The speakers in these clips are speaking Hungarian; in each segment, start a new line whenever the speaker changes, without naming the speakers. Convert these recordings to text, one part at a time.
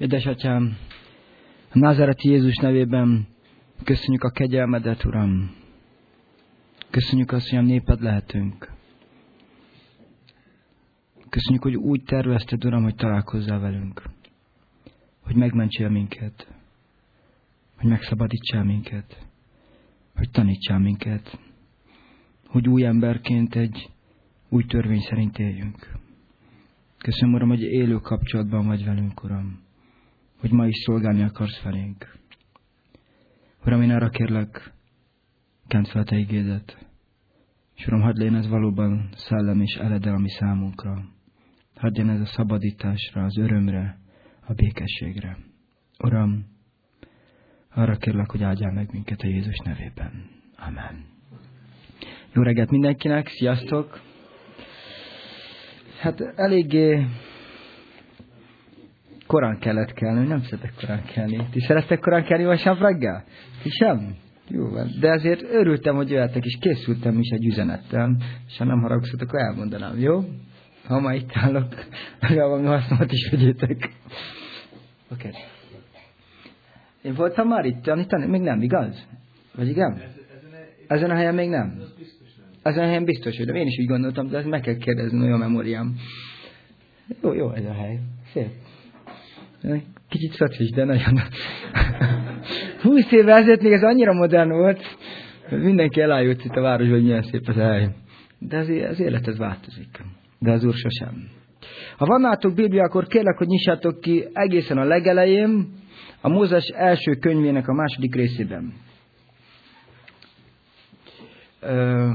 Édesatyám, a Názáreti Jézus nevében köszönjük a kegyelmedet, Uram. Köszönjük azt, hogy a néped lehetünk. Köszönjük, hogy úgy tervezted, Uram, hogy találkozzál velünk. Hogy megmentsél minket. Hogy megszabadítsál minket. Hogy tanítsál minket. Hogy új emberként egy új törvény szerint éljünk. Köszönöm, Uram, hogy élő kapcsolatban vagy velünk, Uram hogy ma is szolgálni akarsz felénk. Uram, én arra kérlek, kent fel Te igédet, és Uram, hadd ez valóban szellem és eledel, ami számunkra. Hadd ez a szabadításra, az örömre, a békességre. Uram, arra kérlek, hogy áldjál meg minket a Jézus nevében. Amen. Jó reggelt mindenkinek, sziasztok! Hát eléggé korán kellett kelni, nem szeretek korán kelni. Ti szerettek korán kelni vasárnap reggel? Ti sem? Jó van. De azért örültem, hogy jöttek, és készültem is egy üzenettel, és ha nem haragszott, akkor elmondanám, jó? Ha ma itt állok, legalább valami hasznomat is vegyétek. Oké. Okay. Én voltam már itt tanítani? Még nem, igaz? Vagy igen? Ezen a helyen még nem? Ezen a helyen biztos, hogy én is úgy gondoltam, de ezt meg kell kérdezni, olyan memóriám. Jó, jó ez a hely. Szép. Kicsit szociális, de nagyon. Húsz évvel ezelőtt még ez annyira modern volt, mindenki elájult itt a városban, hogy milyen szép az hely. De az, élet ez változik. De az Úr sosem. Ha van nátok Biblia, akkor kérlek, hogy nyissátok ki egészen a legelején, a Mózes első könyvének a második részében. Ö...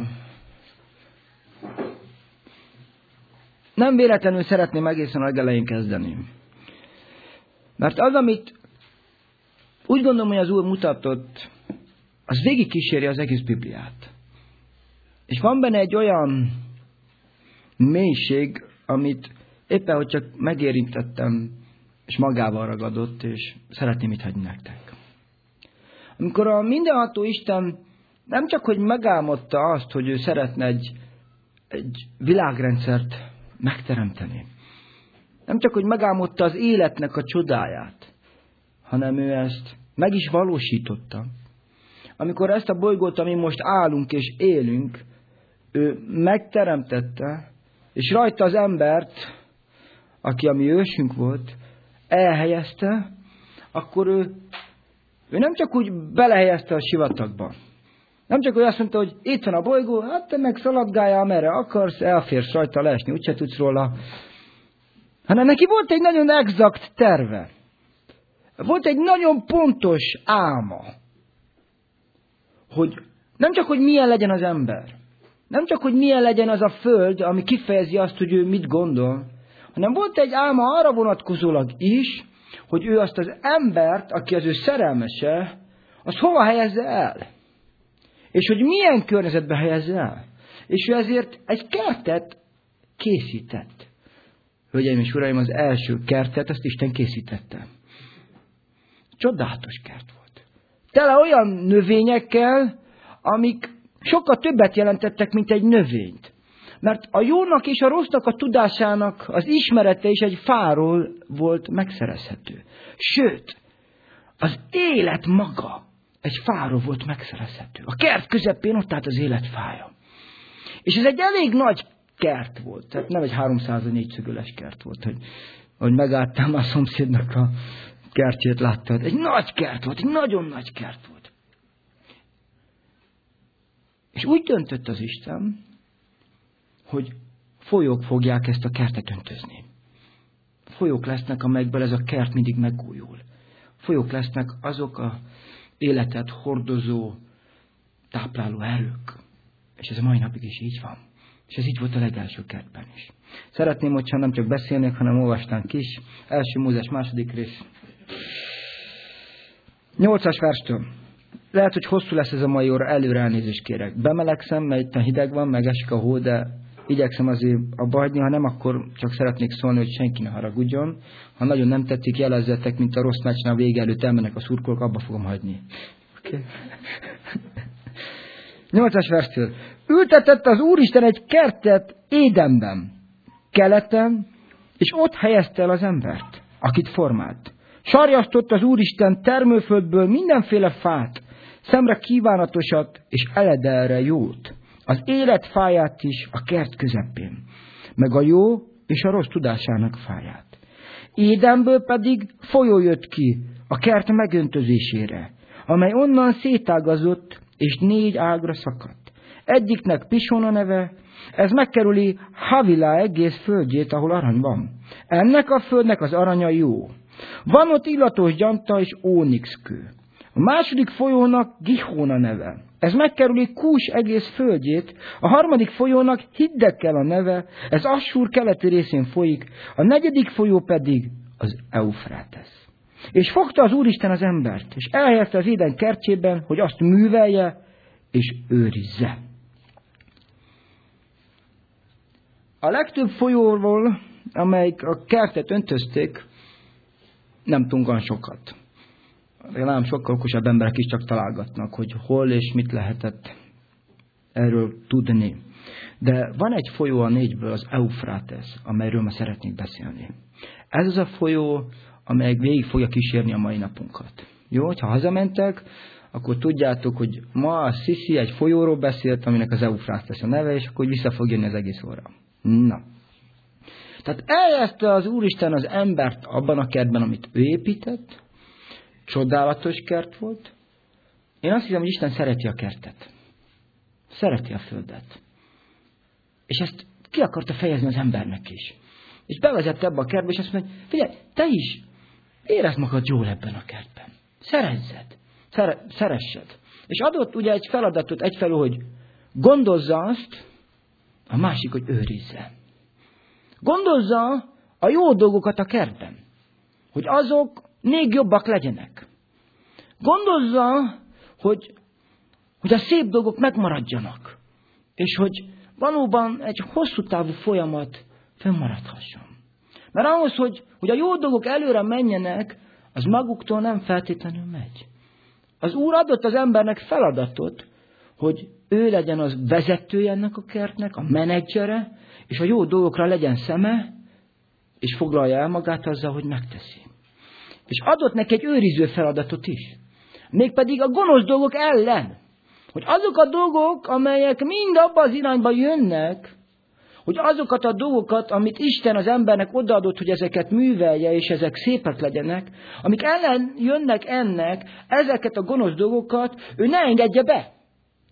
Nem véletlenül szeretném egészen a legelején kezdeni. Mert az, amit úgy gondolom, hogy az Úr mutatott, az végig kíséri az egész Bibliát. És van benne egy olyan mélység, amit éppen, hogy csak megérintettem, és magával ragadott, és szeretném itt hagyni nektek. Amikor a mindenható Isten nem csak, hogy megálmodta azt, hogy ő szeretne egy, egy világrendszert megteremteni, nem csak, hogy megálmodta az életnek a csodáját, hanem ő ezt meg is valósította. Amikor ezt a bolygót, ami most állunk és élünk, ő megteremtette, és rajta az embert, aki a mi ősünk volt, elhelyezte, akkor ő, ő nem csak úgy belehelyezte a sivatagba. Nem csak, hogy azt mondta, hogy itt van a bolygó, hát te meg szaladgáljál, amerre akarsz, elférsz rajta leesni, úgyse tudsz róla hanem neki volt egy nagyon exakt terve. Volt egy nagyon pontos álma, hogy nem csak, hogy milyen legyen az ember, nem csak, hogy milyen legyen az a föld, ami kifejezi azt, hogy ő mit gondol, hanem volt egy álma arra vonatkozólag is, hogy ő azt az embert, aki az ő szerelmese, azt hova helyezze el. És hogy milyen környezetbe helyezze el. És ő ezért egy kertet készített. Hölgyeim és uraim, az első kertet, azt Isten készítette. Csodálatos kert volt. Tele olyan növényekkel, amik sokkal többet jelentettek, mint egy növényt. Mert a jónak és a rossznak a tudásának az ismerete is egy fáról volt megszerezhető. Sőt, az élet maga egy fáról volt megszerezhető. A kert közepén ott állt az élet fája. És ez egy elég nagy kert volt. Tehát nem egy 304 szögöles kert volt, hogy, hogy megálltam a szomszédnak a kertjét láttad. Egy nagy kert volt, egy nagyon nagy kert volt. És úgy döntött az Isten, hogy folyók fogják ezt a kertet öntözni. Folyók lesznek, amelyekből ez a kert mindig megújul. Folyók lesznek azok a életet hordozó, tápláló erők. És ez a mai napig is így van. És ez így volt a legelső kertben is. Szeretném, hogyha nem csak beszélnék, hanem olvastánk is. Első Mózes második rész. Nyolcas verstől. Lehet, hogy hosszú lesz ez a mai óra, előre elnézést kérek. Bemelegszem, mert itt a hideg van, meg esik a hó, de igyekszem azért a hagyni, ha nem, akkor csak szeretnék szólni, hogy senki ne haragudjon. Ha nagyon nem tetszik, jelezzetek, mint a rossz meccsnál vége előtt elmennek a szurkolók, abba fogom hagyni. Okay. Nyolcas verstől. Ültetett az Úristen egy kertet Édenben, keleten, és ott helyezte el az embert, akit formált. Sarjasztott az Úristen termőföldből mindenféle fát, szemre kívánatosat és eledelre jót, az élet fáját is a kert közepén, meg a jó és a rossz tudásának fáját. Édenből pedig folyó jött ki a kert megöntözésére, amely onnan szétágazott és négy ágra szakadt. Egyiknek Pisona neve, ez megkerüli Havila egész földjét, ahol arany van. Ennek a földnek az aranya jó. Van ott illatos gyanta és ónixkő. A második folyónak Gihóna neve. Ez megkerüli Kús egész földjét, a harmadik folyónak Hiddekkel a neve, ez Assur keleti részén folyik, a negyedik folyó pedig az Eufrátesz. És fogta az Úristen az embert, és elhelyezte az éden kertjében, hogy azt művelje és őrizze. A legtöbb folyóról, amelyik a kertet öntözték, nem olyan sokat. Nem sokkal okosabb emberek is csak találgatnak, hogy hol és mit lehetett erről tudni. De van egy folyó a négyből, az Eufrates, amelyről ma szeretnék beszélni. Ez az a folyó, amely végig fogja kísérni a mai napunkat. Jó, ha hazamentek, akkor tudjátok, hogy ma a Sisi egy folyóról beszélt, aminek az Eufrates a neve, és akkor vissza fog jönni az egész óra. Na. Tehát eljeszte az Úristen az embert abban a kertben, amit ő épített, csodálatos kert volt. Én azt hiszem, hogy Isten szereti a kertet. Szereti a földet. És ezt ki akarta fejezni az embernek is. És bevezette ebbe a kertbe, és azt mondja, figyelj, te is érezd magad jól ebben a kertben. Szerezzed. Szere, szeressed. És adott ugye egy feladatot egyfelől, hogy gondozza azt, a másik, hogy őrizze. Gondozza a jó dolgokat a kertben, hogy azok még jobbak legyenek. Gondozza, hogy, hogy a szép dolgok megmaradjanak, és hogy valóban egy hosszú távú folyamat fönnmaradhasson. Mert ahhoz, hogy, hogy a jó dolgok előre menjenek, az maguktól nem feltétlenül megy. Az Úr adott az embernek feladatot, hogy ő legyen az vezetője ennek a kertnek, a menedzsere, és a jó dolgokra legyen szeme, és foglalja el magát azzal, hogy megteszi. És adott neki egy őriző feladatot is. Mégpedig a gonosz dolgok ellen. Hogy azok a dolgok, amelyek mind abba az irányba jönnek, hogy azokat a dolgokat, amit Isten az embernek odaadott, hogy ezeket művelje, és ezek szépek legyenek, amik ellen jönnek ennek, ezeket a gonosz dolgokat, ő ne engedje be.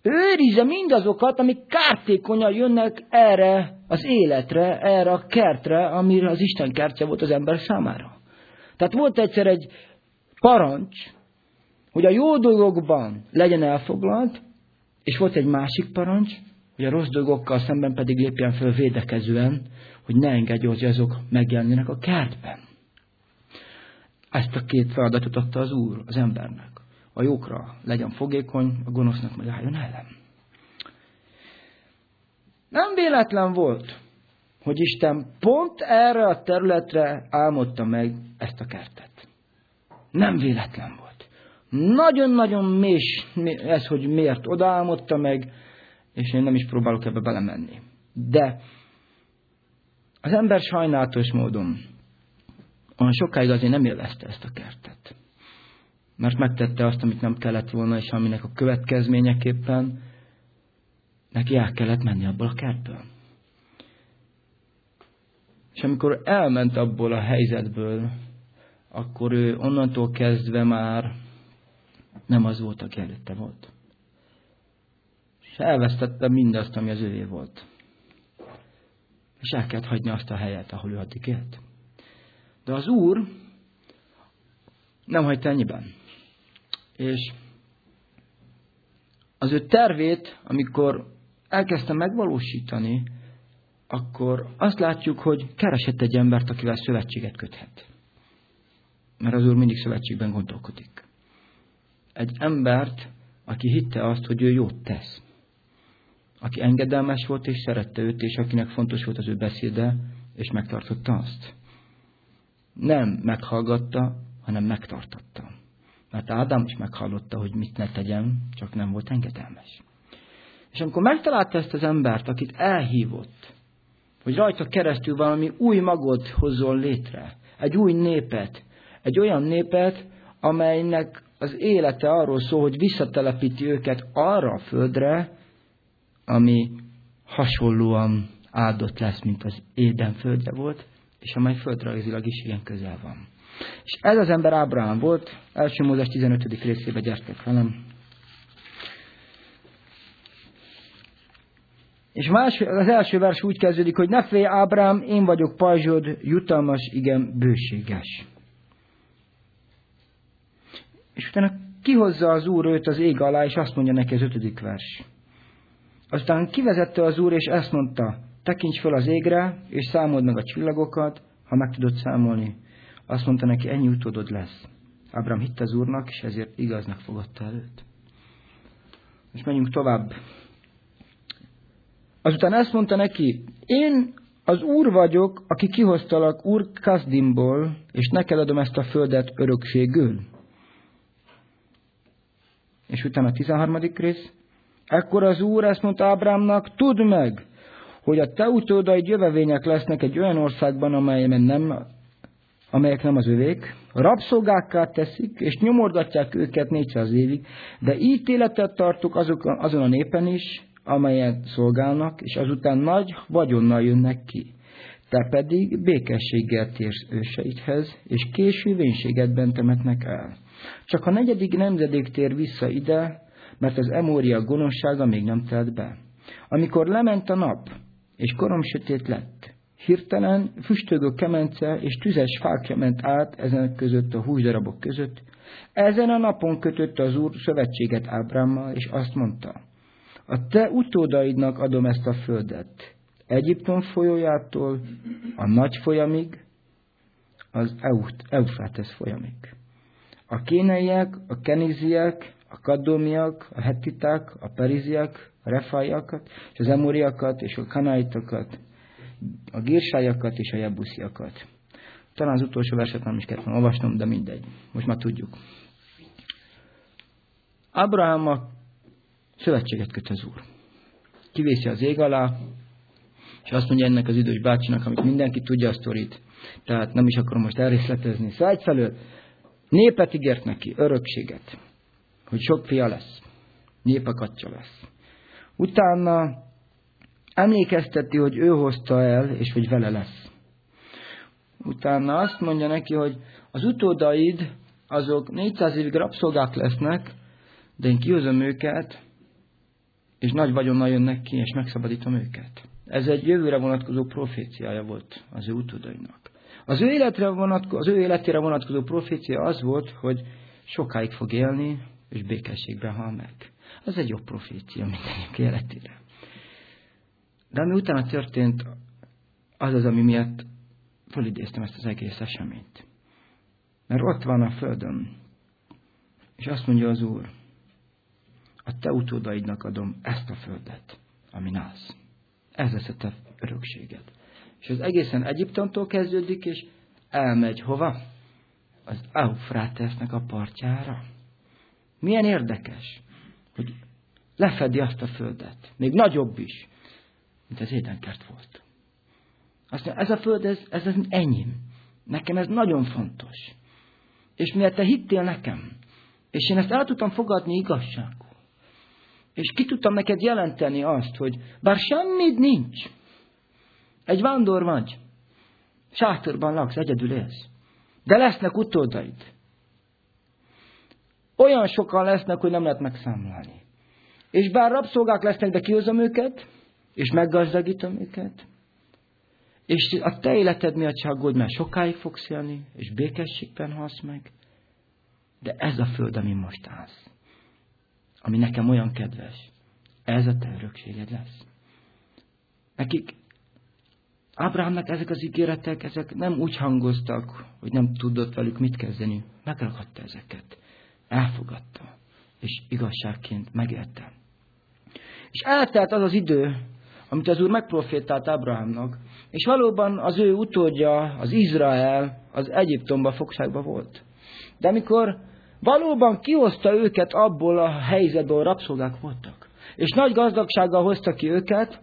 Ő őrizze mindazokat, amik kártékonyan jönnek erre az életre, erre a kertre, amire az Isten kertje volt az ember számára. Tehát volt egyszer egy parancs, hogy a jó dolgokban legyen elfoglalt, és volt egy másik parancs, hogy a rossz dolgokkal szemben pedig lépjen föl védekezően, hogy ne engedje, hogy azok megjelenjenek a kertben. Ezt a két feladatot adta az Úr az embernek. A jókra legyen fogékony, a gonosznak meg álljon ellen. Nem véletlen volt, hogy Isten pont erre a területre álmodta meg ezt a kertet. Nem véletlen volt. Nagyon-nagyon més ez, hogy miért odaálmodta meg, és én nem is próbálok ebbe belemenni. De az ember sajnálatos módon olyan sokáig azért nem élvezte ezt a kertet. Mert megtette azt, amit nem kellett volna, és aminek a következményeképpen neki el kellett menni abból a kertből. És amikor elment abból a helyzetből, akkor ő onnantól kezdve már nem az volt, aki előtte volt és elvesztette mindazt, ami az övé volt. És el kellett hagyni azt a helyet, ahol ő addig élt. De az Úr nem hagyta ennyiben. És az ő tervét, amikor elkezdte megvalósítani, akkor azt látjuk, hogy keresett egy embert, akivel szövetséget köthet. Mert az Úr mindig szövetségben gondolkodik. Egy embert, aki hitte azt, hogy ő jót tesz aki engedelmes volt és szerette őt, és akinek fontos volt az ő beszéde, és megtartotta azt. Nem meghallgatta, hanem megtartotta. Mert Ádám is meghallotta, hogy mit ne tegyen, csak nem volt engedelmes. És amikor megtalálta ezt az embert, akit elhívott, hogy rajta keresztül valami új magot hozzon létre, egy új népet, egy olyan népet, amelynek az élete arról szól, hogy visszatelepíti őket arra a földre, ami hasonlóan áldott lesz, mint az Éden földje volt, és amely földrajzilag is ilyen közel van. És ez az ember Ábrahám volt, első Mózes 15. részébe gyertek velem. És más, az első vers úgy kezdődik, hogy ne félj Ábrám, én vagyok pajzsod, jutalmas, igen, bőséges. És utána kihozza az Úr őt az ég alá, és azt mondja neki az ötödik vers. Aztán kivezette az Úr, és ezt mondta, tekints fel az égre, és számold meg a csillagokat, ha meg tudod számolni. Azt mondta neki, ennyi utódod lesz. Ábrám hitt az Úrnak, és ezért igaznak fogadta előtt. És menjünk tovább. Azután ezt mondta neki, én az Úr vagyok, aki kihoztalak Úr Kazdimból, és neked adom ezt a földet örökségül. És utána a 13. rész. Ekkor az Úr ezt mondta Ábrámnak, tudd meg, hogy a te utódaid jövevények lesznek egy olyan országban, amelyben nem, amelyek nem az övék, rabszolgákká teszik, és nyomorgatják őket 400 évig, de ítéletet tartok azok, azon a népen is, amelyet szolgálnak, és azután nagy vagyonnal jönnek ki. Te pedig békességgel térsz őseidhez, és késő vénységedben temetnek el. Csak a negyedik nemzedék tér vissza ide, mert az emória gonoszsága még nem telt be. Amikor lement a nap, és korom sötét lett, hirtelen füstögő kemence és tüzes fákja ment át ezen között a húsdarabok között, ezen a napon kötött az Úr szövetséget Ábrámmal, és azt mondta, a te utódaidnak adom ezt a földet, Egyiptom folyójától a nagy folyamig, az Eufrátesz folyamig. A kéneiek, a keniziek, a kaddomiak, a hetiták, a periziak, a refájakat, és az emóriakat, és a kanáitokat, a gírsájakat és a jebusziakat. Talán az utolsó verset nem is kellett olvasnom, de mindegy. Most már tudjuk. Abraham a szövetséget köt az Úr. Kivészi az ég alá, és azt mondja ennek az idős bácsinak, amit mindenki tudja a sztorit, tehát nem is akarom most elrészletezni. Szóval egyfelől népet ígért neki, örökséget, hogy sok fia lesz, népekatja lesz. Utána emlékezteti, hogy ő hozta el, és hogy vele lesz. Utána azt mondja neki, hogy az utódaid, azok 400 évig rabszolgák lesznek, de én kihozom őket, és nagy vagyonnal jönnek ki, és megszabadítom őket. Ez egy jövőre vonatkozó proféciája volt az ő utódainak. Az ő, életre vonatko- az ő életére vonatkozó profécia az volt, hogy sokáig fog élni, és békességben hal meg. Ez egy jobb profécia mindenki életére. De ami utána történt, az az, ami miatt fölidéztem ezt az egész eseményt. Mert ott van a földön, és azt mondja az Úr, a te utódaidnak adom ezt a földet, ami állsz. Ez lesz a te örökséged. És az egészen Egyiptomtól kezdődik, és elmegy hova? Az Eufrátesznek a partjára. Milyen érdekes, hogy lefedi azt a földet. Még nagyobb is, mint az édenkert volt. Azt mondja, ez a föld, ez, ez az enyém. Nekem ez nagyon fontos. És miért te hittél nekem, és én ezt el tudtam fogadni igazságú, és ki tudtam neked jelenteni azt, hogy bár semmit nincs, egy vándor vagy, sátorban laksz, egyedül élsz, de lesznek utódaid. Olyan sokan lesznek, hogy nem lehet megszámlálni. És bár rabszolgák lesznek, de kihozom őket, és meggazdagítom őket, és a te életed miatt se aggódj, mert sokáig fogsz élni, és békességben halsz meg. De ez a föld, ami most állsz ami nekem olyan kedves. Ez a te örökséged lesz. Nekik, Ábrahámnak ezek az ígéretek, ezek nem úgy hangoztak, hogy nem tudott velük mit kezdeni. Megragadta ezeket. Elfogadta. És igazságként megérte. És eltelt az az idő, amit az Úr megprofétált Ábrahámnak, és valóban az ő utódja, az Izrael, az Egyiptomba fogságba volt. De amikor Valóban kihozta őket abból a helyzetből, rabszolgák voltak. És nagy gazdagsággal hozta ki őket.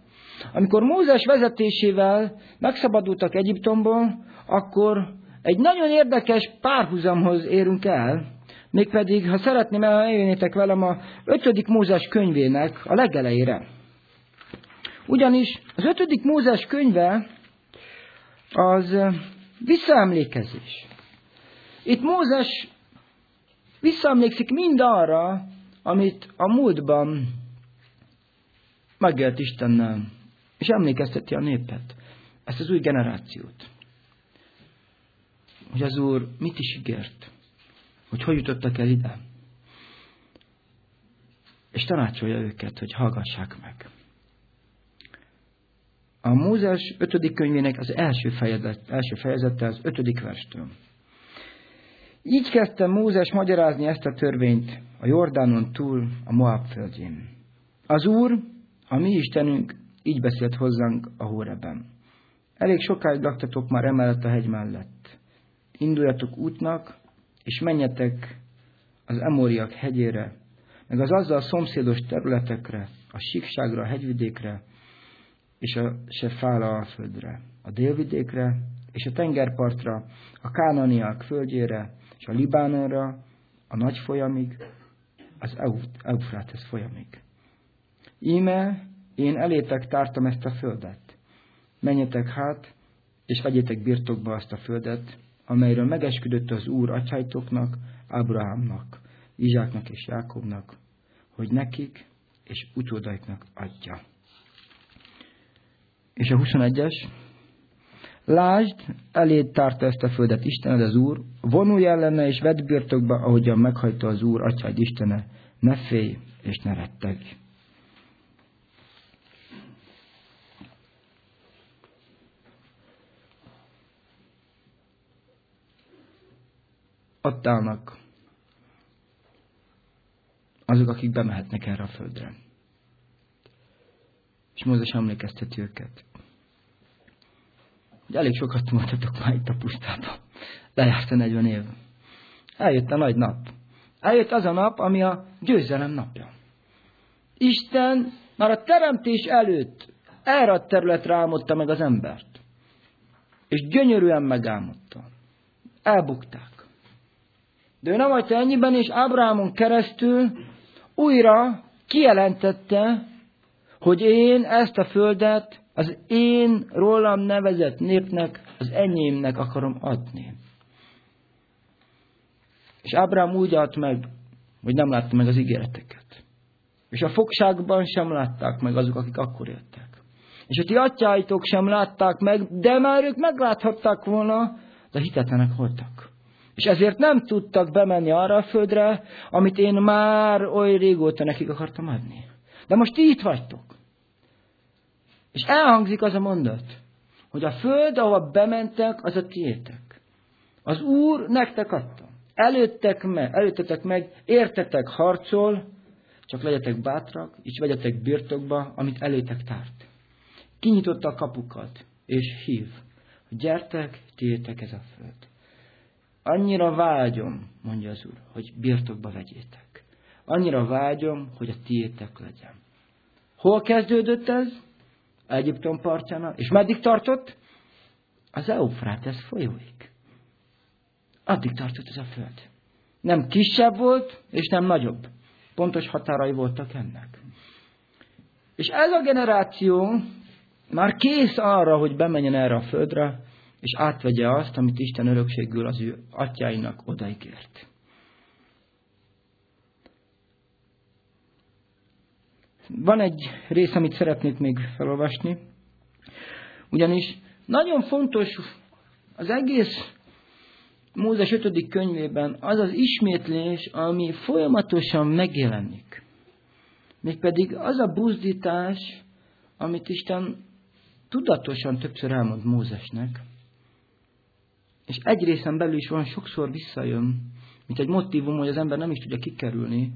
Amikor Mózes vezetésével megszabadultak Egyiptomból, akkor egy nagyon érdekes párhuzamhoz érünk el, mégpedig, ha szeretném, eljönnétek velem a 5. Mózes könyvének a legelejére. Ugyanis az 5. Mózes könyve az visszaemlékezés. Itt Mózes visszaemlékszik mind arra, amit a múltban megélt Istennel, és emlékezteti a népet, ezt az új generációt. Hogy az Úr mit is ígért, hogy hogy jutottak el ide. És tanácsolja őket, hogy hallgassák meg. A Mózes 5. könyvének az első, fejezet, első fejezete az 5. verstől. Így kezdte Mózes magyarázni ezt a törvényt a Jordánon túl a Moab földjén. Az Úr, a mi Istenünk, így beszélt hozzánk a Hóreben. Elég sokáig laktatok már emellett a hegy mellett. Induljatok útnak, és menjetek az Emóriak hegyére, meg az azzal szomszédos területekre, a síkságra, a hegyvidékre, és a Sefála földre, a délvidékre, és a tengerpartra, a Kánaniak földjére, és a Libánonra, a nagy folyamig, az Eufrátesz folyamig. Íme én elétek tártam ezt a földet. Menjetek hát, és vegyétek birtokba azt a földet, amelyről megesküdött az Úr atyáitoknak, Ábrahámnak, Izsáknak és Jákobnak, hogy nekik és utódaiknak adja. És a 21-es, Lásd, eléd tárta ezt a földet Istened az Úr, vonulj ellene és vedd birtokba, ahogyan meghajta az Úr, atyád Istene, ne félj és ne rettegj. Ott állnak azok, akik bemehetnek erre a földre. És Mózes emlékezteti őket hogy elég sokat mondhatok már itt a pusztában. Lejárt a 40 év. Eljött a nagy nap. Eljött az a nap, ami a győzelem napja. Isten már a teremtés előtt erre a területre álmodta meg az embert. És gyönyörűen megálmodta. Elbukták. De ő nem hagyta ennyiben, és Ábrahámon keresztül újra kijelentette, hogy én ezt a földet az én rólam nevezett népnek, az enyémnek akarom adni. És Ábrám úgy állt meg, hogy nem látta meg az ígéreteket. És a fogságban sem látták meg azok, akik akkor éltek. És a ti atyáitok sem látták meg, de már ők megláthatták volna, de hitetlenek voltak. És ezért nem tudtak bemenni arra a földre, amit én már oly régóta nekik akartam adni. De most itt vagytok. És elhangzik az a mondat, hogy a föld, ahova bementek, az a tiétek. Az Úr nektek adta. Előttek meg, előttetek meg, értetek harcol, csak legyetek bátrak, és vegyetek birtokba, amit előtek tárt. Kinyitotta a kapukat, és hív, gyertek, tiétek ez a föld. Annyira vágyom, mondja az Úr, hogy birtokba vegyétek. Annyira vágyom, hogy a tiétek legyen. Hol kezdődött ez? Egyiptom partjánál. És meddig tartott? Az Eufrátesz folyóig. Addig tartott ez a föld. Nem kisebb volt, és nem nagyobb. Pontos határai voltak ennek. És ez a generáció már kész arra, hogy bemenjen erre a földre, és átvegye azt, amit Isten örökségül az ő atyáinak odaígért. Van egy rész, amit szeretnék még felolvasni, ugyanis nagyon fontos az egész Mózes 5. könyvében az az ismétlés, ami folyamatosan megjelenik. Mégpedig az a buzdítás, amit Isten tudatosan többször elmond Mózesnek, és egy részen belül is van sokszor visszajön, mint egy motivum, hogy az ember nem is tudja kikerülni,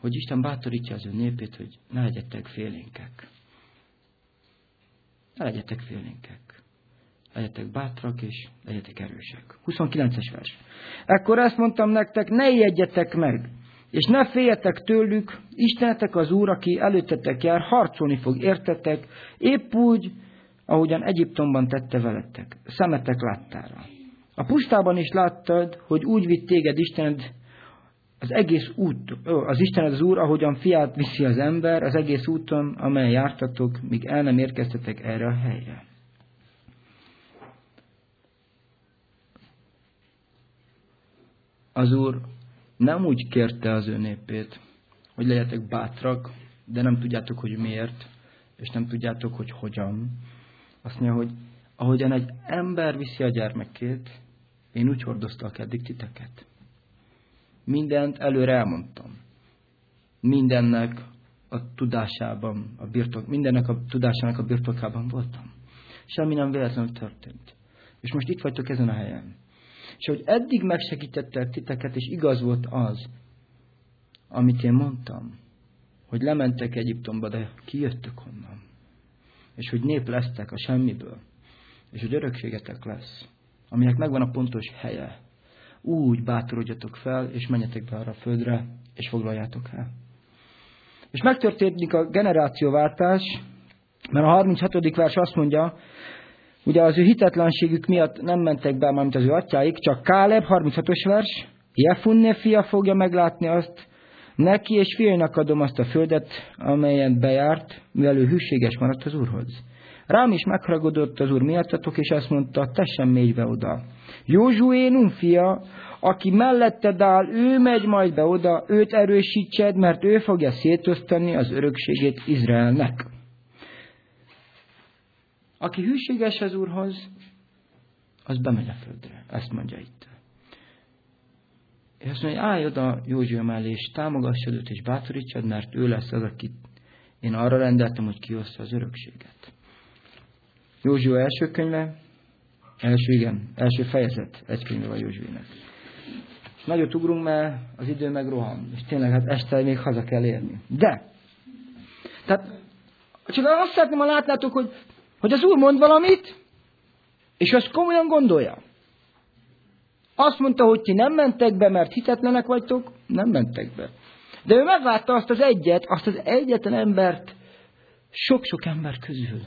hogy Isten bátorítja az ő népét, hogy ne legyetek félénkek. Ne legyetek félénkek. Legyetek bátrak és legyetek erősek. 29-es vers. Ekkor ezt mondtam nektek, ne ijedjetek meg, és ne féljetek tőlük, Istenetek az Úr, aki előttetek jár, harcolni fog, értetek, épp úgy, ahogyan Egyiptomban tette veletek, szemetek láttára. A pusztában is láttad, hogy úgy vitt téged Istened az egész út, az Istened az Úr, ahogyan fiát viszi az ember, az egész úton, amelyen jártatok, míg el nem érkeztetek erre a helyre. Az Úr nem úgy kérte az ő népét, hogy legyetek bátrak, de nem tudjátok, hogy miért, és nem tudjátok, hogy hogyan. Azt mondja, hogy ahogyan egy ember viszi a gyermekét, én úgy hordoztak eddig titeket. Mindent előre elmondtam. Mindennek a tudásában, a birtok, mindennek a tudásának a birtokában voltam. Semmi nem véletlenül történt. És most itt vagytok ezen a helyen. És hogy eddig megsegítettek titeket, és igaz volt az, amit én mondtam, hogy lementek Egyiptomba, de kijöttök onnan. És hogy nép lesztek a semmiből. És hogy örökségetek lesz, aminek megvan a pontos helye. Úgy bátorodjatok fel, és menjetek be arra a földre, és foglaljátok el. És megtörténik a generációváltás, mert a 36. vers azt mondja, Ugye az ő hitetlenségük miatt nem mentek be, mint az ő atyáik, csak Káleb, 36-os vers, Jefunne fia fogja meglátni azt, neki és fiainak adom azt a földet, amelyen bejárt, mivel ő hűséges maradt az Úrhoz. Rám is megharagudott az Úr miattatok, és azt mondta, te sem mégy be oda. Józsué Nun fia, aki melletted áll, ő megy majd be oda, őt erősítsed, mert ő fogja szétosztani az örökségét Izraelnek. Aki hűséges az Úrhoz, az bemegy a földre. Ezt mondja itt. És azt mondja, állj oda Józsia mellé, és támogassad őt, és bátorítsad, mert ő lesz az, akit én arra rendeltem, hogy kioszta az örökséget. Józsia első könyve, első, igen, első fejezet, egy könyve van Józsuének. És nagyot ugrunk, mert az idő meg rohan, és tényleg hát este még haza kell érni. De, tehát csak azt szeretném, ha látnátok, hogy hogy az Úr mond valamit, és azt komolyan gondolja. Azt mondta, hogy ti nem mentek be, mert hitetlenek vagytok, nem mentek be. De ő meglátta azt az egyet, azt az egyetlen embert sok-sok ember közül,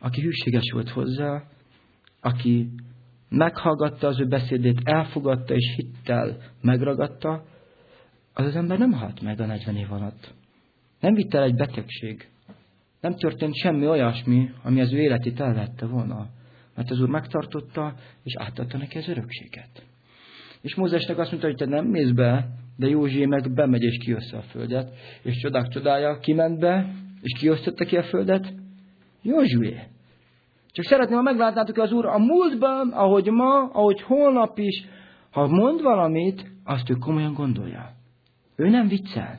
aki hűséges volt hozzá, aki meghallgatta az ő beszédét, elfogadta és hittel megragadta, az az ember nem halt meg a 40 év alatt. Nem vitt el egy betegség, nem történt semmi olyasmi, ami az ő életét elvette volna. Mert az Úr megtartotta, és átadta neki az örökséget. És Mózesnek azt mondta, hogy te nem mész be, de Józsi meg bemegy és kioszta a földet. És csodák csodája, kiment be, és kiosztotta ki a földet? Józsué. Csak szeretném, ha meglátnátok, az Úr a múltban, ahogy ma, ahogy holnap is, ha mond valamit, azt ő komolyan gondolja. Ő nem viccel.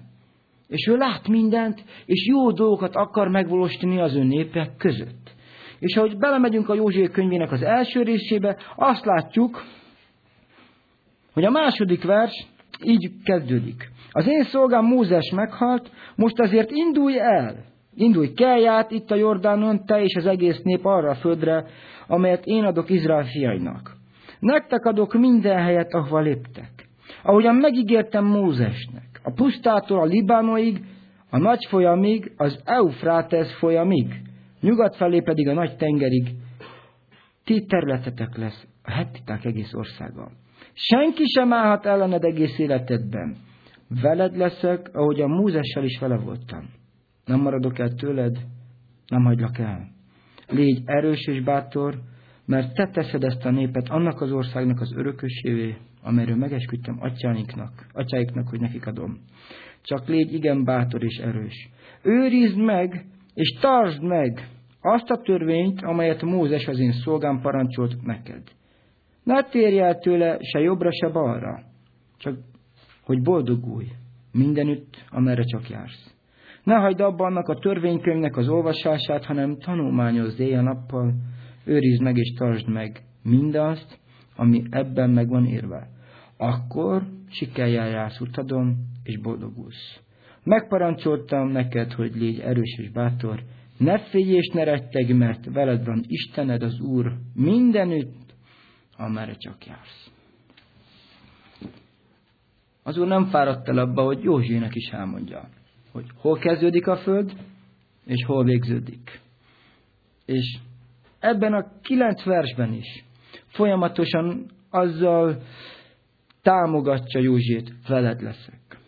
És ő lát mindent, és jó dolgokat akar megvalósítani az ő népek között. És ahogy belemegyünk a József könyvének az első részébe, azt látjuk, hogy a második vers így kezdődik. Az én szolgám Mózes meghalt, most azért indulj el, indulj, kelj át itt a Jordánon, te és az egész nép arra a földre, amelyet én adok Izrael fiainak. Nektek adok minden helyet, ahova léptek. Ahogyan megígértem Mózesnek a pusztától a Libánoig, a nagy folyamig, az Eufrátesz folyamig, nyugat felé pedig a nagy tengerig. Ti területetek lesz a hettiták egész országa. Senki sem állhat ellened egész életedben. Veled leszek, ahogy a Mózessel is vele voltam. Nem maradok el tőled, nem hagylak el. Légy erős és bátor, mert te teszed ezt a népet annak az országnak az örökösévé, amelyről megesküdtem atyáinknak, atyáiknak, hogy nekik adom. Csak légy igen bátor és erős. Őrizd meg, és tartsd meg azt a törvényt, amelyet Mózes az én szolgám parancsolt neked. Ne térj el tőle se jobbra, se balra, csak hogy boldogulj mindenütt, amerre csak jársz. Ne hagyd abba annak a törvénykönyvnek az olvasását, hanem tanulmányozz éjjel-nappal, őrizd meg és tartsd meg mindazt, ami ebben meg van írva. Akkor sikerjel jársz utadon, és boldogulsz. Megparancsoltam neked, hogy légy erős és bátor, ne félj és ne rettegj, mert veled van Istened az Úr mindenütt, amerre csak jársz. Az Úr nem fáradt el abba, hogy Józsének is elmondja, hogy hol kezdődik a föld, és hol végződik. És ebben a kilenc versben is folyamatosan azzal támogatja Józsét, veled leszek.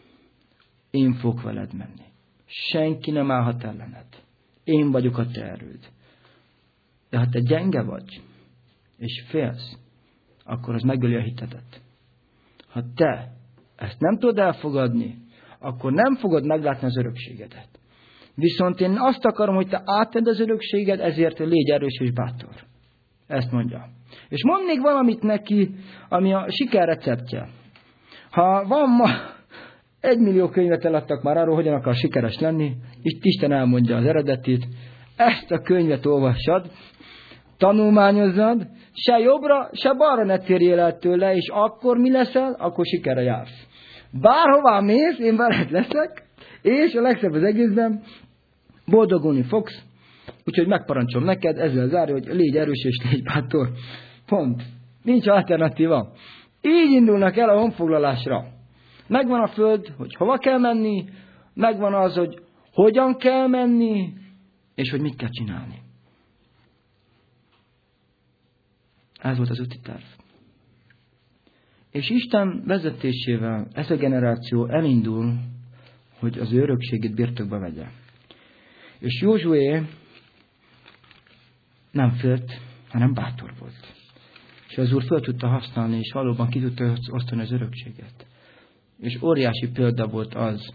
Én fogok veled menni. Senki nem állhat ellened. Én vagyok a te erőd. De ha te gyenge vagy, és félsz, akkor az megöli a hitedet. Ha te ezt nem tudod elfogadni, akkor nem fogod meglátni az örökségedet. Viszont én azt akarom, hogy te áttedd az örökséged, ezért légy erős és bátor. Ezt mondja. És mond még valamit neki, ami a siker receptje. Ha van ma egy millió könyvet eladtak már arról, hogyan akar sikeres lenni, itt Isten elmondja az eredetit, ezt a könyvet olvassad, tanulmányozzad, se jobbra, se balra ne térjél el tőle, és akkor mi leszel? Akkor sikerre jársz. Bárhová mész, én veled leszek, és a legszebb az egészben, boldogulni fogsz, úgyhogy megparancsolom neked, ezzel zárja, hogy légy erős és légy bátor. Pont. Nincs alternatíva. Így indulnak el a honfoglalásra. Megvan a föld, hogy hova kell menni, megvan az, hogy hogyan kell menni, és hogy mit kell csinálni. Ez volt az úti terv. És Isten vezetésével ez a generáció elindul, hogy az örökségét birtokba vegye. És Józsué nem félt, hanem bátor volt. És az Úr föl tudta használni, és valóban ki tudta osztani az örökséget. És óriási példa volt az,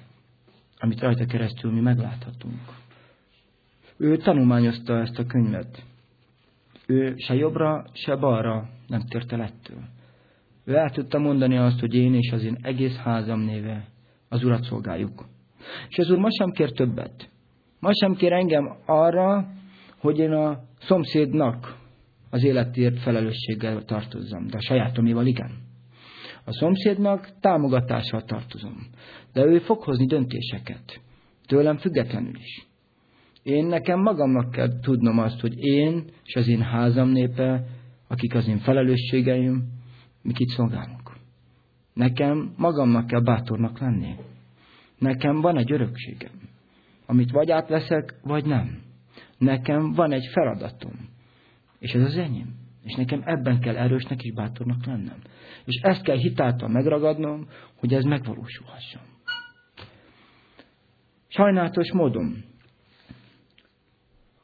amit rajta keresztül mi megláthatunk. Ő tanulmányozta ezt a könyvet. Ő se jobbra, se balra nem tért el ettől. Ő el tudta mondani azt, hogy én és az én egész házam néve az Urat szolgáljuk. És az Úr ma sem kér többet. Ma sem kér engem arra, hogy én a szomszédnak az életért felelősséggel tartozzam, de a sajátoméval igen. A szomszédnak támogatással tartozom, de ő fog hozni döntéseket, tőlem függetlenül is. Én nekem magamnak kell tudnom azt, hogy én és az én házam népe, akik az én felelősségeim, mi kit szolgálunk. Nekem magamnak kell bátornak lenni. Nekem van egy örökségem, amit vagy átveszek, vagy nem. Nekem van egy feladatom, és ez az enyém. És nekem ebben kell erősnek és bátornak lennem. És ezt kell hitáltal megragadnom, hogy ez megvalósulhasson. Sajnálatos módon,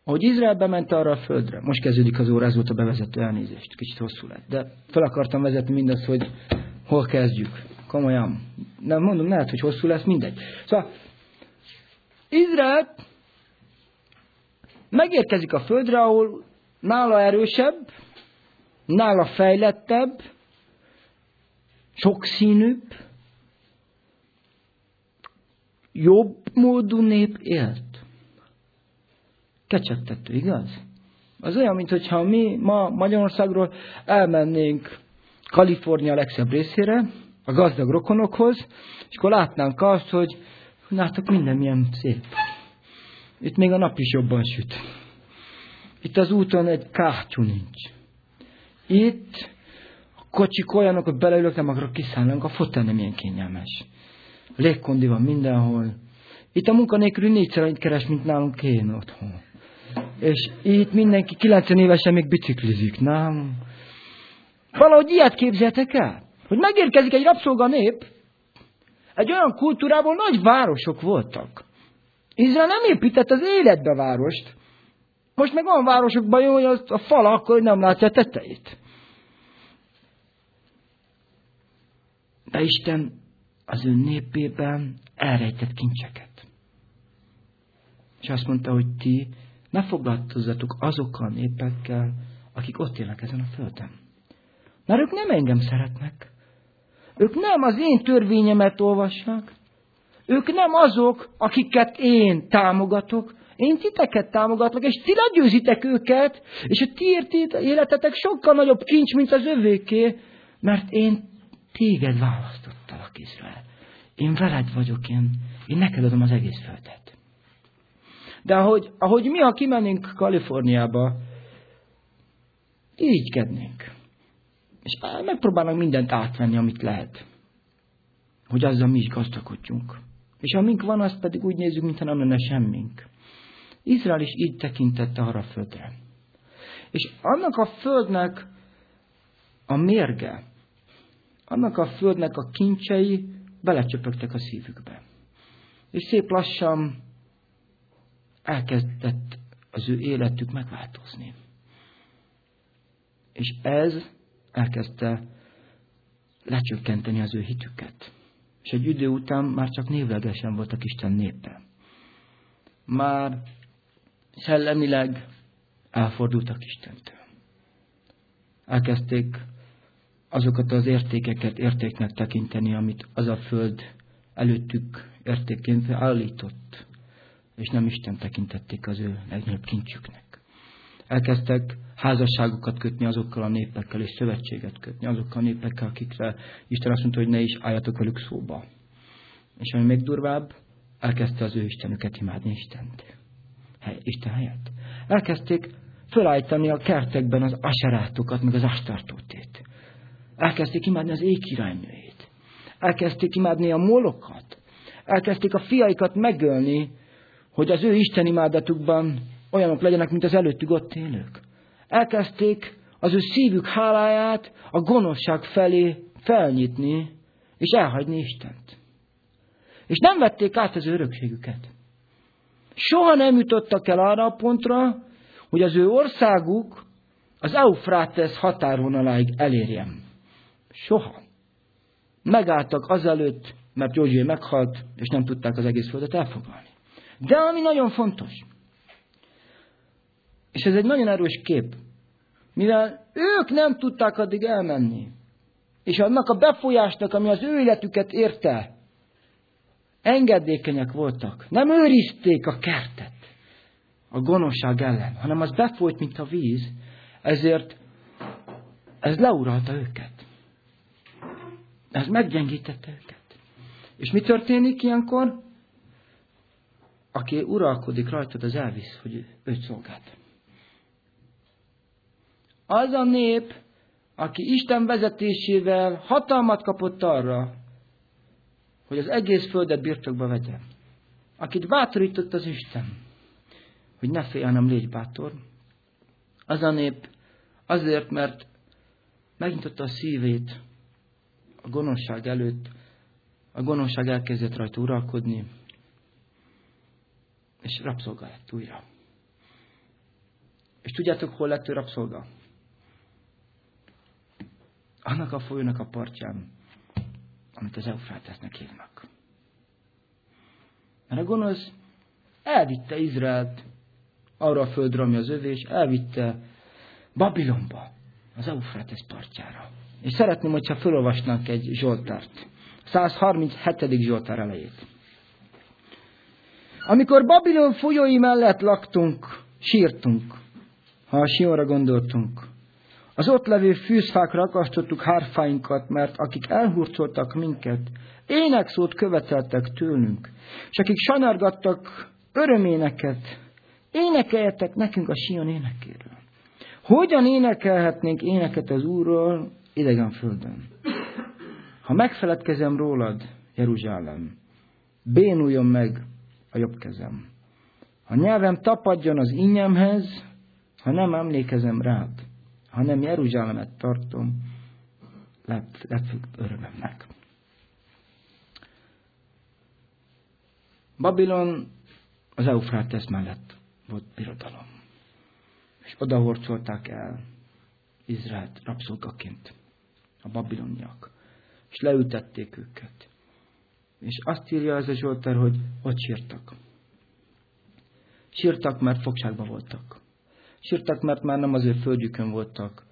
ahogy Izrael bement arra a földre, most kezdődik az óra, ez volt a bevezető elnézést, kicsit hosszú lett, de fel akartam vezetni mindazt, hogy hol kezdjük. Komolyan. Nem mondom, lehet, hogy hosszú lesz, mindegy. Szóval Izrael megérkezik a földre, ahol nála erősebb, nála fejlettebb, sokszínűbb, jobb módú nép élt. Kecsegtető, igaz? Az olyan, mintha mi ma Magyarországról elmennénk Kalifornia legszebb részére, a gazdag rokonokhoz, és akkor látnánk azt, hogy látok minden milyen szép. Itt még a nap is jobban süt. Itt az úton egy kátyú nincs. Itt a kocsik olyanok, hogy beleülök, nem akarok kiszállni, a fotel nem ilyen kényelmes. Légkondi van mindenhol. Itt a munkanélküli négyszer annyit keres, mint nálunk én otthon. És itt mindenki 90 évesen még biciklizik, nem? Valahogy ilyet képzeltek el, hogy megérkezik egy rabszolga nép, egy olyan kultúrából nagy városok voltak. Izrael nem épített az életbe várost, most meg van városokban jó, hogy a fal akkor nem látja a tetejét. De Isten az ő népében elrejtett kincseket. És azt mondta, hogy ti ne foglalkozzatok azokkal a népekkel, akik ott élnek ezen a földön. Mert ők nem engem szeretnek. Ők nem az én törvényemet olvassák. Ők nem azok, akiket én támogatok, én titeket támogatlak, és ti legyőzitek őket, és a ti életetek sokkal nagyobb kincs, mint az övéké, mert én téged választottalak, Izrael. Én veled vagyok, én, én neked adom az egész földet. De ahogy, ahogy mi, ha kimennénk Kaliforniába, irigykednénk. És megpróbálnak mindent átvenni, amit lehet. Hogy azzal mi is gazdagodjunk. És amink van, azt pedig úgy nézzük, mintha nem lenne semmink. Izrael is így tekintette arra a földre. És annak a földnek a mérge, annak a földnek a kincsei belecsöpögtek a szívükbe. És szép lassan elkezdett az ő életük megváltozni. És ez elkezdte lecsökkenteni az ő hitüket. És egy idő után már csak névlegesen voltak Isten népe. Már szellemileg elfordultak Istentől. Elkezdték azokat az értékeket értéknek tekinteni, amit az a föld előttük értékként állított, és nem Isten tekintették az ő legnagyobb kincsüknek. Elkezdtek házasságokat kötni azokkal a népekkel, és szövetséget kötni azokkal a népekkel, akikre Isten azt mondta, hogy ne is álljatok velük szóba. És ami még durvább, elkezdte az ő Istenüket imádni Istent. Hely, Isten helyett. Elkezdték fölállítani a kertekben az aserátokat, meg az astartótét. Elkezdték imádni az ékirálynőjét. Elkezdték imádni a molokat. Elkezdték a fiaikat megölni, hogy az ő Isten imádatukban olyanok legyenek, mint az előttük ott élők. Elkezdték az ő szívük háláját a gonoszság felé felnyitni, és elhagyni Istent. És nem vették át az örökségüket. Soha nem jutottak el arra a pontra, hogy az ő országuk az Eufrates határvonaláig elérjen. Soha. Megálltak azelőtt, mert Józsué meghalt, és nem tudták az egész földet elfoglalni. De ami nagyon fontos, és ez egy nagyon erős kép, mivel ők nem tudták addig elmenni, és annak a befolyásnak, ami az ő életüket érte, engedékenyek voltak. Nem őrizték a kertet a gonoszság ellen, hanem az befolyt, mint a víz, ezért ez leuralta őket. Ez meggyengítette őket. És mi történik ilyenkor? Aki uralkodik rajtad, az elvisz, hogy őt szolgált. Az a nép, aki Isten vezetésével hatalmat kapott arra, hogy az egész földet birtokba vegye. Akit bátorított az Isten, hogy ne félj, hanem légy bátor. Az a nép azért, mert megnyitotta a szívét a gonoszság előtt, a gonoszság elkezdett rajta uralkodni, és rabszolga lett újra. És tudjátok, hol lett ő rabszolga? Annak a folyónak a partján, amit az Eufrátesznek hívnak. Mert a gonosz elvitte Izraelt arra a földre, ami az övé, és elvitte Babilonba, az Eufrátesz partjára. És szeretném, hogyha felolvasnánk egy Zsoltárt. 137. Zsoltár elejét. Amikor Babilon folyói mellett laktunk, sírtunk, ha a Sionra gondoltunk. Az ott levő fűzfákra akasztottuk hárfáinkat, mert akik elhurcoltak minket, énekszót követeltek tőlünk, és akik sanargattak öröméneket, énekeljetek nekünk a Sion énekéről. Hogyan énekelhetnénk éneket az Úrról idegen földön? Ha megfeledkezem rólad, Jeruzsálem, bénuljon meg a jobb kezem. Ha nyelvem tapadjon az innyemhez, ha nem emlékezem rád, hanem Jeruzsálemet tartom, lett, lett örömömnek. Babilon az Eufrátesz mellett volt birodalom. És oda horcolták el Izraelt rabszolgaként a babiloniak. És leültették őket. És azt írja ez a Zsoltár, hogy ott sírtak. Sírtak, mert fogságban voltak. Sírtak, mert már nem az ő földjükön voltak.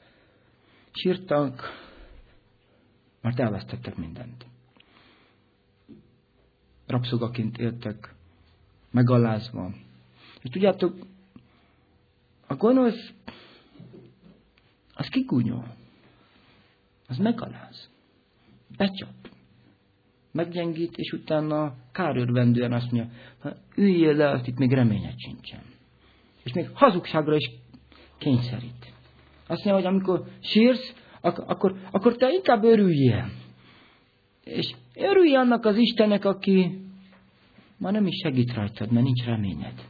Sírtak, mert elvesztettek mindent. Rabszogaként éltek, megalázva. És tudjátok, a gonosz, az kikúnyol. Az megaláz. Becsap. Meggyengít, és utána kárörvendően azt mondja, üljél le, azt itt még reményed sincsen. És még hazugságra is kényszerít. Azt mondja, hogy amikor sírsz, ak- akkor, akkor te inkább örüljél. És örülj annak az Istennek, aki ma nem is segít rajtad, mert nincs reményed.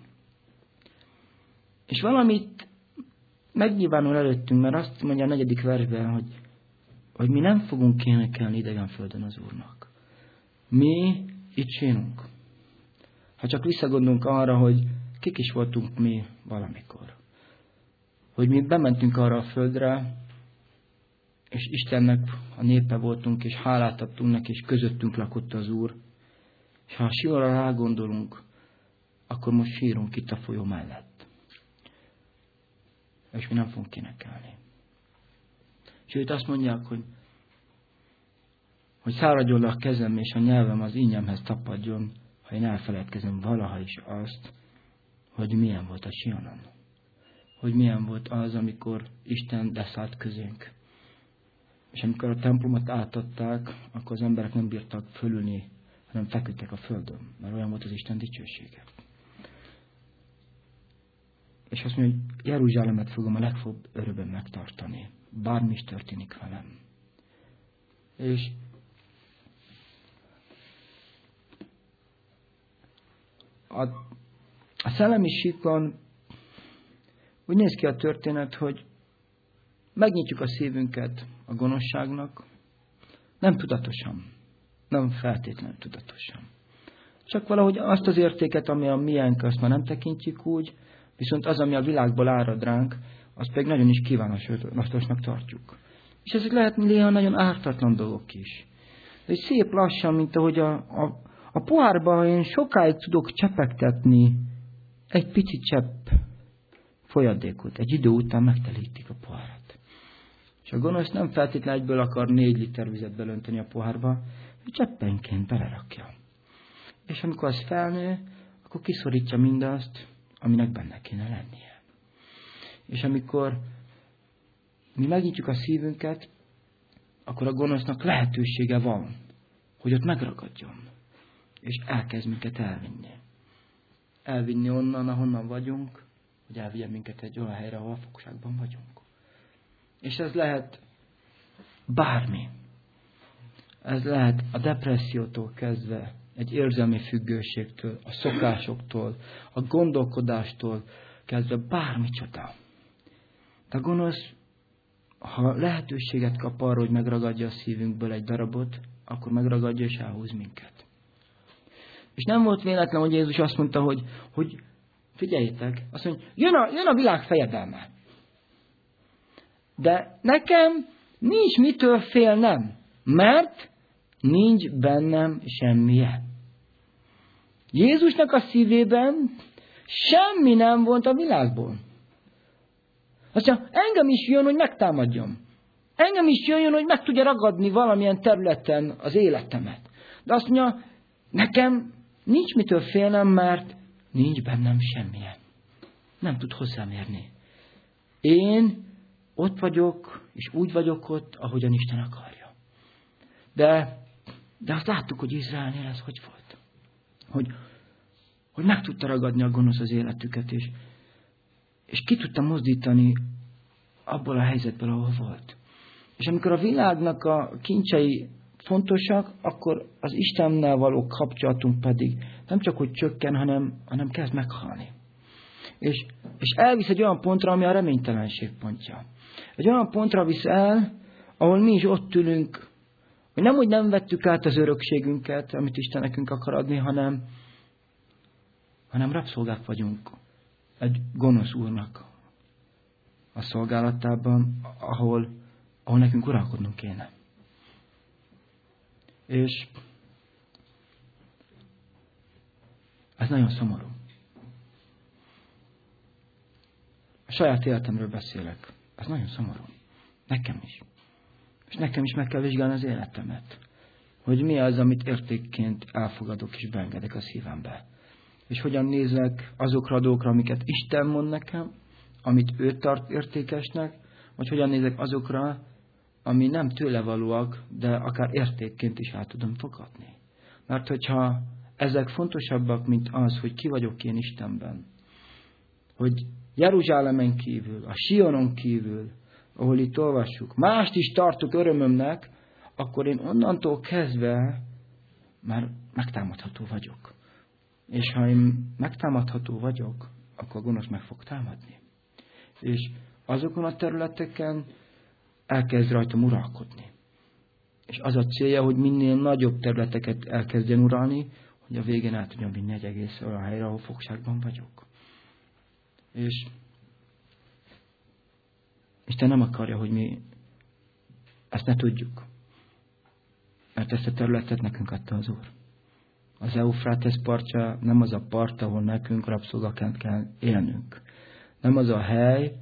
És valamit megnyilvánul előttünk, mert azt mondja a negyedik versben, hogy hogy mi nem fogunk énekelni idegen földön az Úrnak. Mi itt sínunk. Ha csak visszagondolunk arra, hogy kik is voltunk mi valamikor. Hogy mi bementünk arra a földre, és Istennek a népe voltunk, és hálát adtunk neki, és közöttünk lakott az Úr. És ha a Sionra rágondolunk, akkor most sírunk itt a folyó mellett. És mi nem fogunk énekelni. Sőt, azt mondják, hogy, hogy száradjon le a kezem, és a nyelvem az ínyemhez tapadjon, ha én elfeledkezem valaha is azt, hogy milyen volt a Sionon. Hogy milyen volt az, amikor Isten leszállt közénk. És amikor a templomot átadták, akkor az emberek nem bírtak fölülni, hanem feküdtek a földön, mert olyan volt az Isten dicsősége. És azt mondja, hogy Jeruzsálemet fogom a legfőbb örömben megtartani. Bármi is történik velem. És a, a szellemi síkon úgy néz ki a történet, hogy megnyitjuk a szívünket a gonoszságnak, nem tudatosan, nem feltétlenül tudatosan. Csak valahogy azt az értéket, ami a miénk, azt már nem tekintjük úgy, viszont az, ami a világból árad ránk, azt pedig nagyon is kívánatosnak tartjuk. És ezek lehet néha nagyon ártatlan dolgok is. De szép lassan, mint ahogy a, a, a pohárban én sokáig tudok csepegtetni egy pici csepp folyadékot. Egy idő után megtelítik a pohárat. És a gonosz nem feltétlenül egyből akar négy liter vizet belönteni a pohárba, ő cseppenként belerakja. És amikor az felnő, akkor kiszorítja mindazt, aminek benne kéne lennie. És amikor mi megnyitjuk a szívünket, akkor a gonosznak lehetősége van, hogy ott megragadjon, és elkezd minket elvinni. Elvinni onnan, ahonnan vagyunk, hogy elvigyen minket egy olyan helyre, ahol fogságban vagyunk. És ez lehet bármi. Ez lehet a depressziótól kezdve, egy érzelmi függőségtől, a szokásoktól, a gondolkodástól kezdve bármicsoda. De a gonosz, ha lehetőséget kap arra, hogy megragadja a szívünkből egy darabot, akkor megragadja és elhúz minket. És nem volt véletlen, hogy Jézus azt mondta, hogy, hogy figyeljétek, azt mondja, jön a, jön a világ fejedelme. De nekem nincs mitől félnem, mert nincs bennem semmilyen. Jézusnak a szívében semmi nem volt a világból. Azt mondja, engem is jön, hogy megtámadjon. Engem is jön, hogy meg tudja ragadni valamilyen területen az életemet. De azt mondja, nekem nincs mitől félnem, mert nincs bennem semmilyen. Nem tud hozzám érni. Én ott vagyok, és úgy vagyok ott, ahogyan Isten akarja. De, de azt láttuk, hogy Izraelnél ez hogy volt. Hogy, hogy meg tudta ragadni a gonosz az életüket, és, és ki tudta mozdítani abból a helyzetből, ahol volt. És amikor a világnak a kincsei fontosak, akkor az Istennel való kapcsolatunk pedig nem csak, hogy csökken, hanem, hanem kezd meghalni. És, és elvisz egy olyan pontra, ami a reménytelenség pontja. Egy olyan pontra visz el, ahol mi is ott ülünk, hogy nem úgy nem vettük át az örökségünket, amit Isten nekünk akar adni, hanem, hanem rabszolgák vagyunk egy gonosz úrnak a szolgálatában, ahol, ahol nekünk uralkodnunk kéne. És ez nagyon szomorú. A saját életemről beszélek. Ez nagyon szomorú. Nekem is. És nekem is meg kell vizsgálni az életemet. Hogy mi az, amit értékként elfogadok és beengedek a szívembe. És hogyan nézek azokra a dolgokra, amiket Isten mond nekem, amit ő tart értékesnek, vagy hogyan nézek azokra, ami nem tőle valóak, de akár értékként is el tudom fogadni. Mert hogyha ezek fontosabbak, mint az, hogy ki vagyok én Istenben, hogy Jeruzsálemen kívül, a Sionon kívül, ahol itt olvassuk, mást is tartok örömömnek, akkor én onnantól kezdve már megtámadható vagyok. És ha én megtámadható vagyok, akkor a gonosz meg fog támadni. És azokon a területeken elkezd rajtam uralkodni. És az a célja, hogy minél nagyobb területeket elkezdjen uralni, hogy a végén el tudjam vinni egy egész olyan helyre, ahol fogságban vagyok. És Isten nem akarja, hogy mi ezt ne tudjuk. Mert ezt a területet nekünk adta az Úr. Az Eufrates partja nem az a part, ahol nekünk rabszolgaként kell élnünk. Nem az a hely,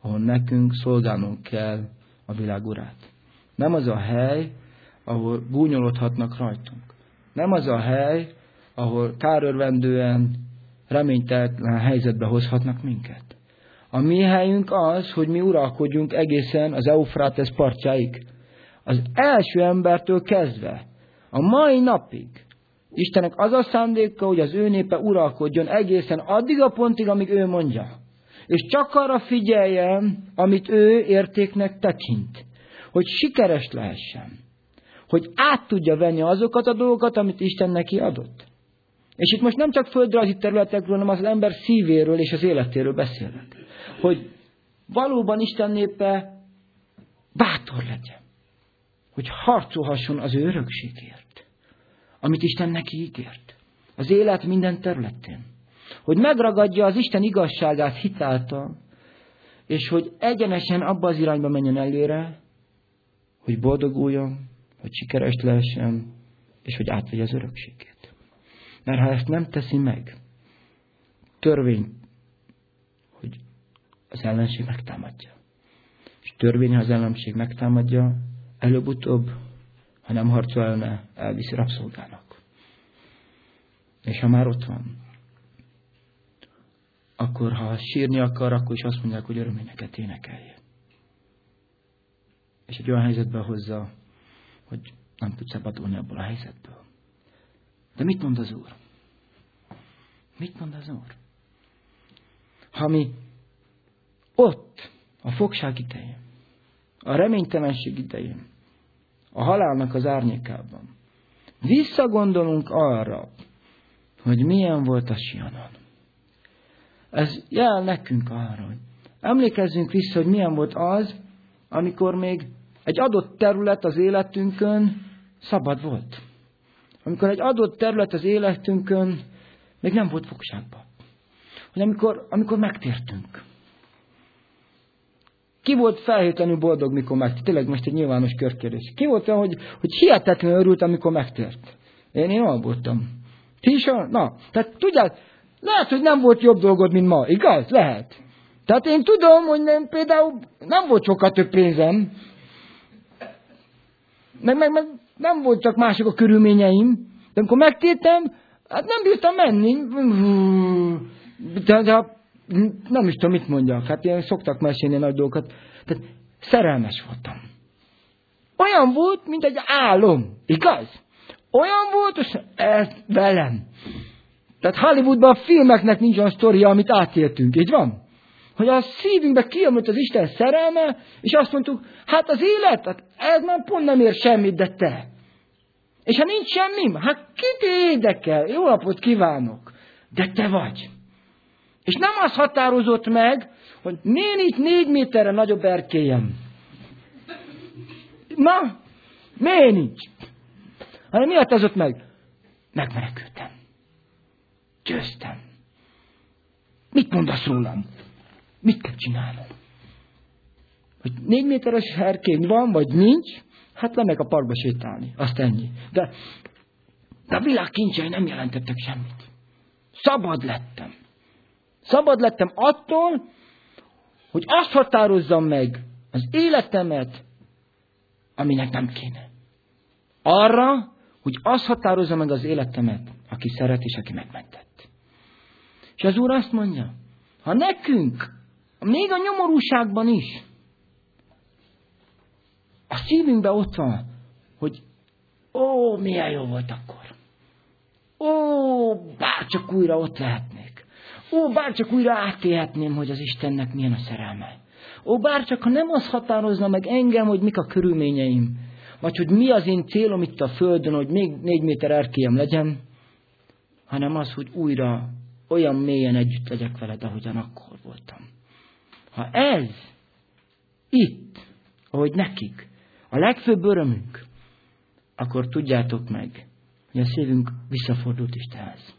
ahol nekünk szolgálnunk kell a világ urát. Nem az a hely, ahol gúnyolodhatnak rajtunk. Nem az a hely, ahol kárörvendően, reménytelen helyzetbe hozhatnak minket. A mi helyünk az, hogy mi uralkodjunk egészen az Eufrates partjáig. Az első embertől kezdve, a mai napig. Istennek az a szándéka, hogy az ő népe uralkodjon egészen addig a pontig, amíg ő mondja. És csak arra figyeljen, amit ő értéknek tekint. Hogy sikeres lehessen. Hogy át tudja venni azokat a dolgokat, amit Isten neki adott. És itt most nem csak földrajzi területekről, hanem az ember szívéről és az életéről beszélek. Hogy valóban Isten népe bátor legyen. Hogy harcolhasson az ő örökségért. Amit Isten neki ígért. Az élet minden területén. Hogy megragadja az Isten igazságát hitáltal, és hogy egyenesen abba az irányba menjen előre, hogy boldoguljon, hogy sikeres lehessen, és hogy átvegye az örökségét. Mert ha ezt nem teszi meg, törvény, hogy az ellenség megtámadja. És törvény, ha az ellenség megtámadja, előbb-utóbb, ha nem harcol ellene, elviszi rabszolgának. És ha már ott van, akkor ha sírni akar, akkor is azt mondják, hogy öröményeket énekelje. És egy olyan helyzetbe hozza, hogy nem tud szabadulni abból a helyzetből. De mit mond az Úr? Mit mond az Úr? Ha mi ott, a fogság idején, a reménytelenség idején, a halálnak az árnyékában, visszagondolunk arra, hogy milyen volt a Sionon. Ez jel nekünk arra, hogy emlékezzünk vissza, hogy milyen volt az, amikor még egy adott terület az életünkön szabad volt. Amikor egy adott terület az életünkön még nem volt fogságban. Hogy amikor, amikor megtértünk. Ki volt felhétlenül boldog, mikor megtért? Tényleg most egy nyilvános körkérdés. Ki volt olyan, hogy, hogy hihetetlenül örült, amikor megtért? Én, én alboltam. Ti is Na, tehát tudják, lehet, hogy nem volt jobb dolgod, mint ma. Igaz? Lehet. Tehát én tudom, hogy nem, például nem volt sokkal több pénzem. Meg, meg, meg nem volt csak mások a körülményeim. De amikor megtértem, hát nem bírtam menni. De, de nem is tudom, mit mondjak. Hát ilyen szoktak mesélni nagy dolgokat. Tehát szerelmes voltam. Olyan volt, mint egy álom. Igaz? Olyan volt, és ez velem. Tehát Hollywoodban a filmeknek nincs olyan sztoria, amit átéltünk. Így van? Hogy a szívünkbe kiömlött az Isten szerelme, és azt mondtuk, hát az élet, hát ez már pont nem ér semmit, de te. És ha nincs semmi, hát kit érdekel? Jó napot kívánok. De te vagy. És nem az határozott meg, hogy miért itt négy méterre nagyobb erkélyem. Na, miért? Hanem mi határozott meg? Megmenekültem. Győztem. Mit mondasz rólam? Mit kell csinálnom? Hogy négy méteres erkény van, vagy nincs, Hát lemek a parkba sétálni, azt ennyi. De, de a világ kincsei nem jelentettek semmit. Szabad lettem. Szabad lettem attól, hogy azt határozzam meg az életemet, aminek nem kéne. Arra, hogy azt határozza meg az életemet, aki szeret és aki megmentett. És az Úr azt mondja, ha nekünk, még a nyomorúságban is, a szívünkben ott van, hogy ó, milyen jó volt akkor. Ó, bárcsak újra ott lehetnék. Ó, bárcsak újra átélhetném, hogy az Istennek milyen a szerelme. Ó, bárcsak, ha nem az határozna meg engem, hogy mik a körülményeim, vagy hogy mi az én célom itt a Földön, hogy még négy méter erkélyem legyen, hanem az, hogy újra olyan mélyen együtt legyek veled, ahogyan akkor voltam. Ha ez itt, ahogy nekik, a legfőbb örömünk, akkor tudjátok meg, hogy a szívünk visszafordult Istenhez.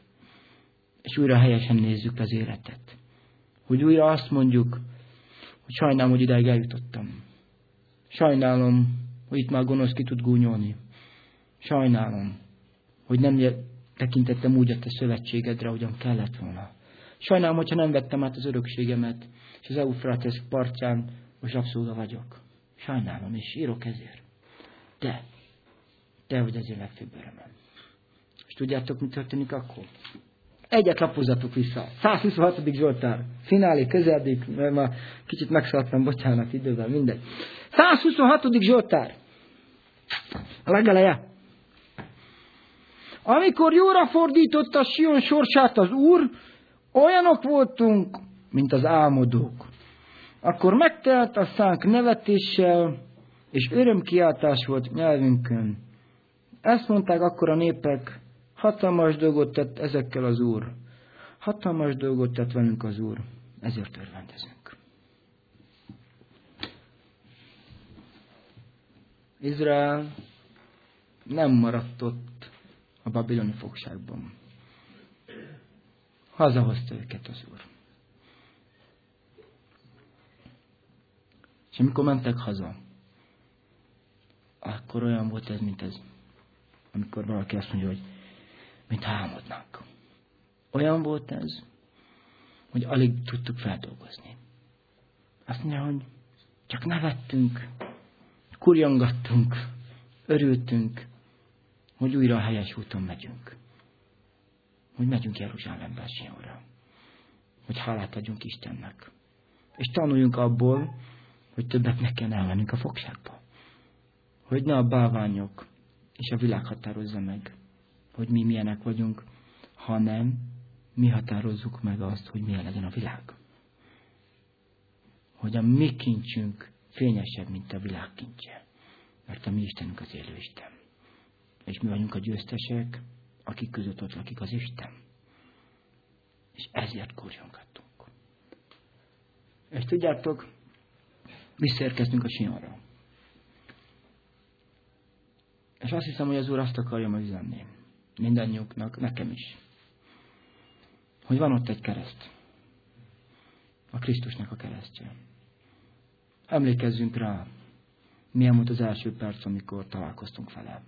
És újra helyesen nézzük az életet. Hogy újra azt mondjuk, hogy sajnálom, hogy idáig eljutottam. Sajnálom, hogy itt már gonosz ki tud gúnyolni. Sajnálom, hogy nem tekintettem úgy a te szövetségedre, hogyan kellett volna. Sajnálom, hogyha nem vettem át az örökségemet, és az Eufrates partján most rabszolga vagyok. Sajnálom, és írok ezért. De, te vagy az én legfőbb örömem. És tudjátok, mi történik akkor? Egyet lapozatok vissza. 126. Zsoltár. Finálé közeledik, mert már kicsit megszaltam, bocsánat, idővel, mindegy. 126. Zsoltár. A legeleje. Amikor jóra fordította Sion sorsát az Úr, olyanok voltunk, mint az álmodók. Akkor megtelt a szánk nevetéssel, és örömkiáltás volt nyelvünkön. Ezt mondták akkor a népek, hatalmas dolgot tett ezekkel az Úr. Hatalmas dolgot tett velünk az Úr, ezért örvendezünk. Izrael nem maradt ott a babiloni fogságban. Hazahozta őket az Úr. És amikor mentek haza, akkor olyan volt ez, mint ez, amikor valaki azt mondja, hogy mint álmodnak. Olyan volt ez, hogy alig tudtuk feldolgozni. Azt mondja, hogy csak nevettünk, kurjongattunk, örültünk, hogy újra a helyes úton megyünk. Hogy megyünk Jeruzsálembe Sionra. Hogy hálát adjunk Istennek. És tanuljunk abból, hogy többet meg kell elmennünk a fogságba. Hogy ne a bálványok és a világ határozza meg, hogy mi milyenek vagyunk, hanem mi határozzuk meg azt, hogy milyen legyen a világ. Hogy a mi kincsünk fényesebb, mint a világ kincse. Mert a mi Istenünk az élő Isten. És mi vagyunk a győztesek, akik között ott lakik az Isten. És ezért korjongattunk. És tudjátok, visszaérkeztünk a Sionra. És azt hiszem, hogy az Úr azt akarja majd üzenni. Mindannyiunknak, nekem is. Hogy van ott egy kereszt. A Krisztusnak a keresztje. Emlékezzünk rá, milyen volt az első perc, amikor találkoztunk vele.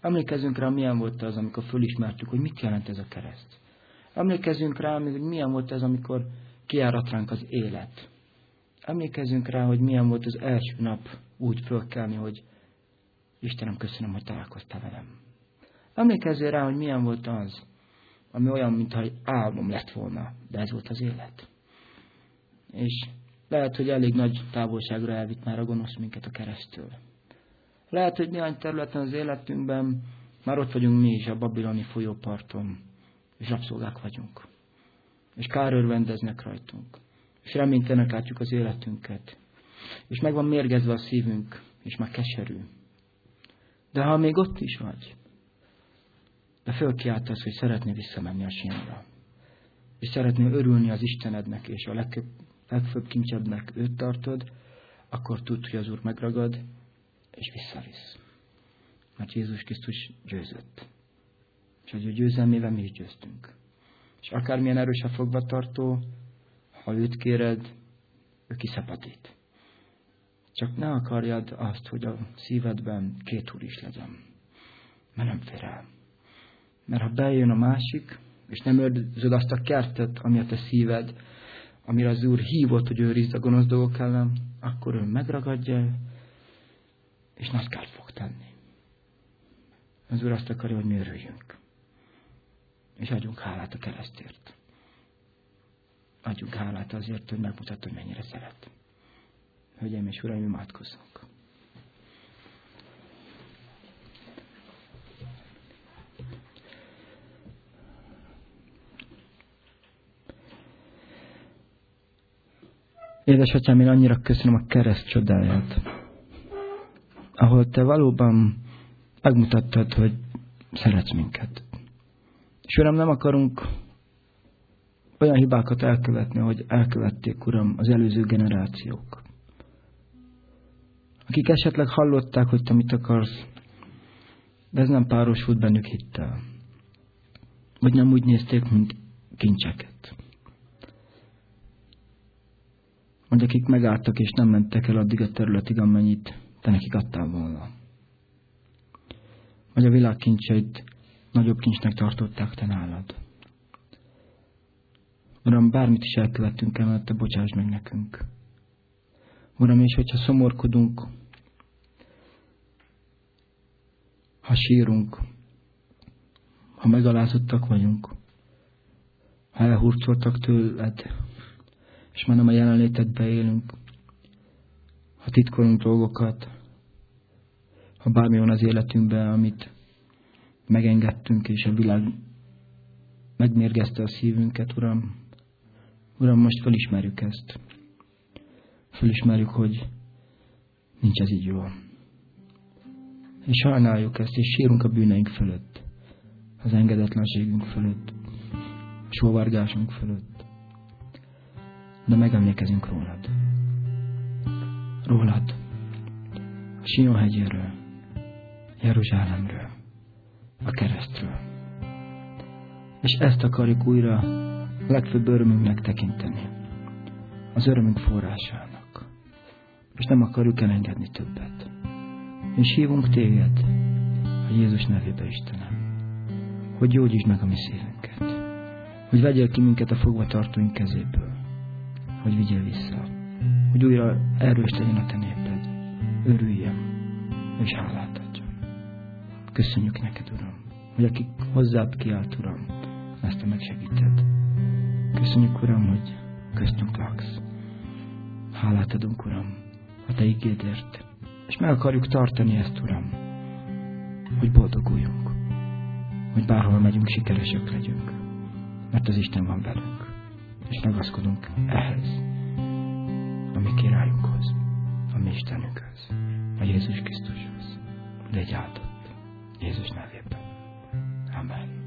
Emlékezzünk rá, milyen volt az, amikor fölismertük, hogy mit jelent ez a kereszt. Emlékezzünk rá, hogy milyen volt ez, amikor kiárat ránk az élet. Emlékezzünk rá, hogy milyen volt az első nap úgy fölkelni, hogy Istenem, köszönöm, hogy találkoztál velem. Emlékezzél rá, hogy milyen volt az, ami olyan, mintha egy álmom lett volna, de ez volt az élet. És lehet, hogy elég nagy távolságra elvitt már a gonosz minket a keresztül. Lehet, hogy néhány területen az életünkben már ott vagyunk mi is a babiloni folyóparton, és rabszolgák vagyunk. És kárörvendeznek rajtunk. És reménytenek átjuk az életünket. És meg van mérgezve a szívünk, és már keserű. De ha még ott is vagy, de fölkiáltasz, hogy szeretné visszamenni a sínra. És szeretné örülni az Istenednek, és a legfőbb, legfőbb kincsednek őt tartod, akkor tudd, hogy az Úr megragad, és visszavisz. Mert Jézus Krisztus győzött. És hogy ő győzelmével mi is győztünk. És akármilyen erős a fogvatartó, ha őt kéred, ő kiszabadít. Csak ne akarjad azt, hogy a szívedben két úr is legyen. Mert nem fér el. Mert ha bejön a másik, és nem őrzöd azt a kertet, ami a te szíved, amire az Úr hívott, hogy őrizd a gonosz dolgok ellen, akkor ő megragadja, és nagy kárt fog tenni. Az Úr azt akarja, hogy mi örüljünk. És adjunk hálát a keresztért. Adjunk hálát azért, hogy megmutatta, hogy mennyire szeret. Hölgyeim és Uraim, imádkozzunk. Édesatyám, én annyira köszönöm a kereszt csodáját, ahol te valóban megmutattad, hogy szeretsz minket. És Uram, nem akarunk olyan hibákat elkövetni, hogy elkövették, Uram, az előző generációk akik esetleg hallották, hogy te mit akarsz, de ez nem párosult bennük hittel. Vagy nem úgy nézték, mint kincseket. Vagy akik megálltak és nem mentek el addig a területig, amennyit te nekik adtál volna. Vagy a világ kincseit nagyobb kincsnek tartották te nálad. Uram, bármit is elkövettünk el, te bocsáss meg nekünk. Uram, és hogyha szomorkodunk, ha sírunk, ha megalázottak vagyunk, ha elhurcoltak tőled, és már nem a jelenlétedbe élünk, ha titkolunk dolgokat, ha bármi van az életünkben, amit megengedtünk, és a világ megmérgezte a szívünket, Uram. Uram, most felismerjük ezt. Felismerjük, hogy nincs ez így jó. És sajnáljuk ezt, és sírunk a bűneink fölött, az engedetlenségünk fölött, a sóvárgásunk fölött. De megemlékezünk rólad. Rólad. A Sion hegyéről, Jeruzsálemről, a keresztről. És ezt akarjuk újra legfőbb örömünknek tekinteni. Az örömünk forrásának. És nem akarjuk elengedni többet. És hívunk téged a Jézus nevébe, Istenem, hogy gyógyítsd meg a mi szívünket. Hogy vegyél ki minket a fogvatartóink kezéből. Hogy vigyél vissza. Hogy újra erős legyen a te néped. Örüljem, és hálát. Köszönjük neked, Uram, hogy akik hozzád kiállt, Uram, ezt te megsegíted. Köszönjük, Uram, hogy köztünk laksz. Hálát adunk, Uram, a Te ígédért, és meg akarjuk tartani ezt, Uram, hogy boldoguljunk, hogy bárhol megyünk, sikeresek legyünk, mert az Isten van velünk, és ragaszkodunk ehhez, a mi királyunkhoz, a mi Istenünkhöz, a Jézus Krisztushoz. Légy áldott Jézus nevében. Amen.